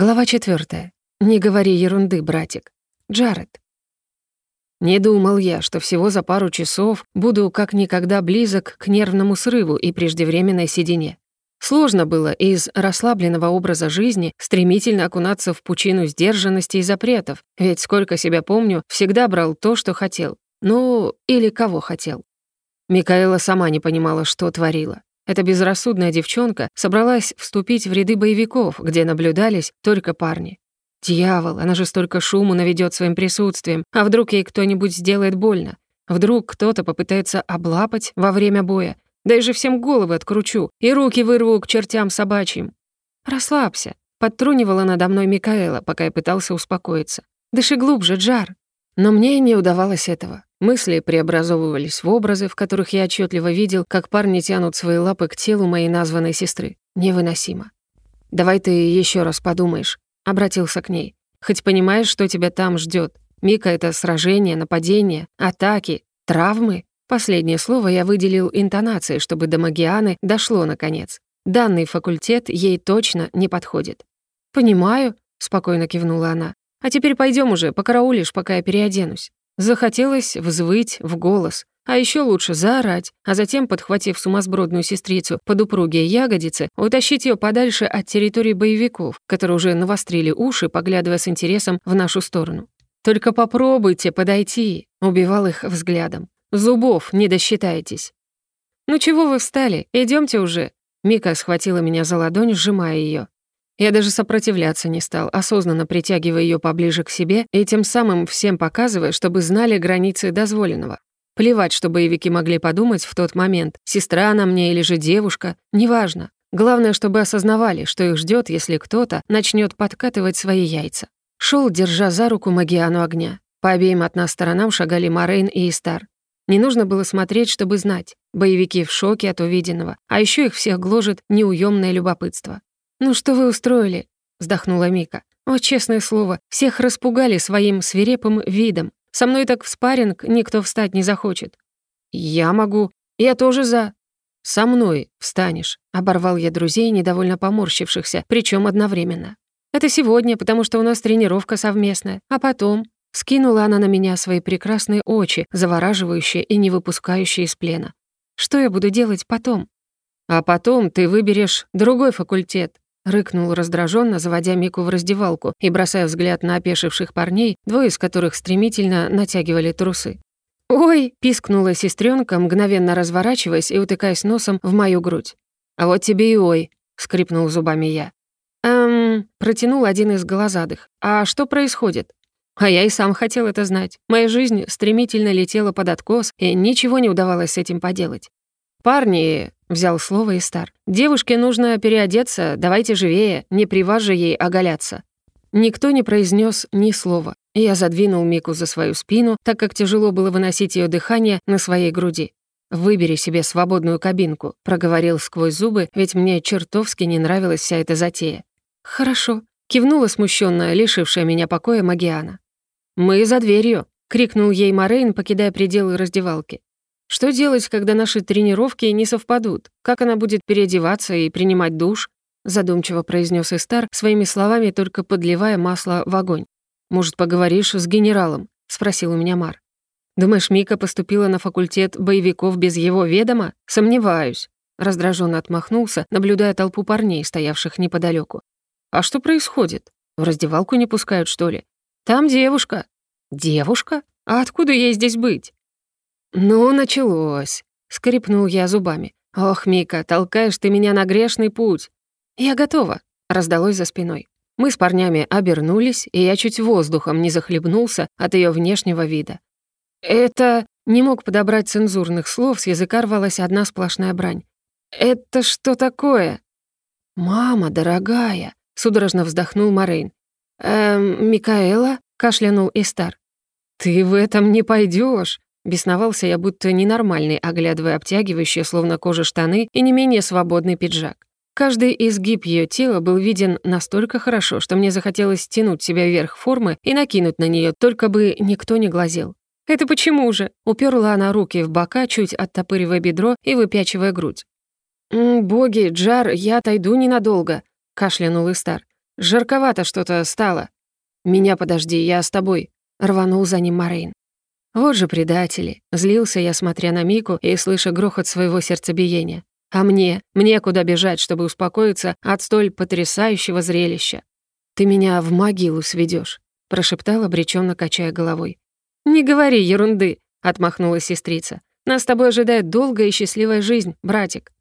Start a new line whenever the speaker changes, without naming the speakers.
Глава четвертая. Не говори ерунды, братик. Джаред. Не думал я, что всего за пару часов буду как никогда близок к нервному срыву и преждевременной седине. Сложно было из расслабленного образа жизни стремительно окунаться в пучину сдержанности и запретов, ведь сколько себя помню, всегда брал то, что хотел. Ну, или кого хотел. Микаэла сама не понимала, что творила. Эта безрассудная девчонка собралась вступить в ряды боевиков, где наблюдались только парни. Дьявол, она же столько шуму наведет своим присутствием, а вдруг ей кто-нибудь сделает больно? Вдруг кто-то попытается облапать во время боя? Да и же всем головы откручу и руки вырву к чертям собачьим. Расслабься, подтрунивала надо мной Микаэла, пока я пытался успокоиться. Дыши глубже, Джар. Но мне не удавалось этого. Мысли преобразовывались в образы, в которых я отчетливо видел, как парни тянут свои лапы к телу моей названной сестры. Невыносимо. «Давай ты еще раз подумаешь», — обратился к ней. «Хоть понимаешь, что тебя там ждет? Мика — это сражение, нападение, атаки, травмы?» Последнее слово я выделил интонацией, чтобы до Магианы дошло наконец. Данный факультет ей точно не подходит. «Понимаю», — спокойно кивнула она. «А теперь пойдем уже, покараулишь, пока я переоденусь». Захотелось взвыть в голос, а еще лучше заорать, а затем, подхватив сумасбродную сестрицу под упругие ягодицы, утащить ее подальше от территории боевиков, которые уже навострили уши, поглядывая с интересом в нашу сторону. «Только попробуйте подойти», — убивал их взглядом. «Зубов не досчитаетесь». «Ну чего вы встали? Идемте уже». Мика схватила меня за ладонь, сжимая ее. Я даже сопротивляться не стал, осознанно притягивая ее поближе к себе и тем самым всем показывая, чтобы знали границы дозволенного. Плевать, что боевики могли подумать в тот момент, сестра она мне или же девушка, неважно. Главное, чтобы осознавали, что их ждет, если кто-то начнет подкатывать свои яйца. Шел, держа за руку Магиану огня. По обеим от нас сторонам шагали Морейн и Истар. Не нужно было смотреть, чтобы знать. Боевики в шоке от увиденного, а еще их всех гложет неуемное любопытство. «Ну что вы устроили?» — вздохнула Мика. «О, честное слово, всех распугали своим свирепым видом. Со мной так в спарринг никто встать не захочет». «Я могу. Я тоже за». «Со мной встанешь», — оборвал я друзей, недовольно поморщившихся, причем одновременно. «Это сегодня, потому что у нас тренировка совместная. А потом...» Скинула она на меня свои прекрасные очи, завораживающие и не выпускающие из плена. «Что я буду делать потом?» «А потом ты выберешь другой факультет», Рыкнул раздраженно, заводя Мику в раздевалку и бросая взгляд на опешивших парней, двое из которых стремительно натягивали трусы. «Ой!» — пискнула сестренка, мгновенно разворачиваясь и утыкаясь носом в мою грудь. «А вот тебе и ой!» — скрипнул зубами я. «Эм...» — протянул один из голозадых. «А что происходит?» А я и сам хотел это знать. Моя жизнь стремительно летела под откос, и ничего не удавалось с этим поделать. «Парни, Взял слово и стар. «Девушке нужно переодеться, давайте живее, не при ей оголяться». Никто не произнес ни слова. Я задвинул Мику за свою спину, так как тяжело было выносить ее дыхание на своей груди. «Выбери себе свободную кабинку», — проговорил сквозь зубы, ведь мне чертовски не нравилась вся эта затея. «Хорошо», — кивнула смущенная, лишившая меня покоя Магиана. «Мы за дверью», — крикнул ей Морейн, покидая пределы раздевалки. Что делать, когда наши тренировки не совпадут? Как она будет переодеваться и принимать душ? Задумчиво произнес Истар своими словами, только подливая масло в огонь. «Может, поговоришь с генералом?» — спросил у меня Мар. «Думаешь, Мика поступила на факультет боевиков без его ведома? Сомневаюсь». Раздраженно отмахнулся, наблюдая толпу парней, стоявших неподалеку. «А что происходит? В раздевалку не пускают, что ли? Там девушка». «Девушка? А откуда ей здесь быть?» «Ну, началось», — скрипнул я зубами. «Ох, Мика, толкаешь ты меня на грешный путь». «Я готова», — раздалось за спиной. Мы с парнями обернулись, и я чуть воздухом не захлебнулся от ее внешнего вида. «Это...» — не мог подобрать цензурных слов, с языка рвалась одна сплошная брань. «Это что такое?» «Мама дорогая», — судорожно вздохнул Морейн. «Эм, Микаэла?» — кашлянул Истар. «Ты в этом не пойдешь, Бесновался я будто ненормальный, оглядывая обтягивающие, словно кожа штаны и не менее свободный пиджак. Каждый изгиб ее тела был виден настолько хорошо, что мне захотелось стянуть себя вверх формы и накинуть на нее, только бы никто не глазел. «Это почему же?» — уперла она руки в бока, чуть оттопыривая бедро и выпячивая грудь. «Боги, Джар, я отойду ненадолго», — кашлянул Истар. Жарковато что-то стало». «Меня подожди, я с тобой», — рванул за ним Морейн. Вот же предатели. Злился я, смотря на Мику и слыша грохот своего сердцебиения. А мне? Мне куда бежать, чтобы успокоиться от столь потрясающего зрелища? «Ты меня в могилу сведешь, прошептал, обреченно качая головой. «Не говори ерунды», — отмахнулась сестрица. «Нас с тобой ожидает долгая и счастливая жизнь, братик».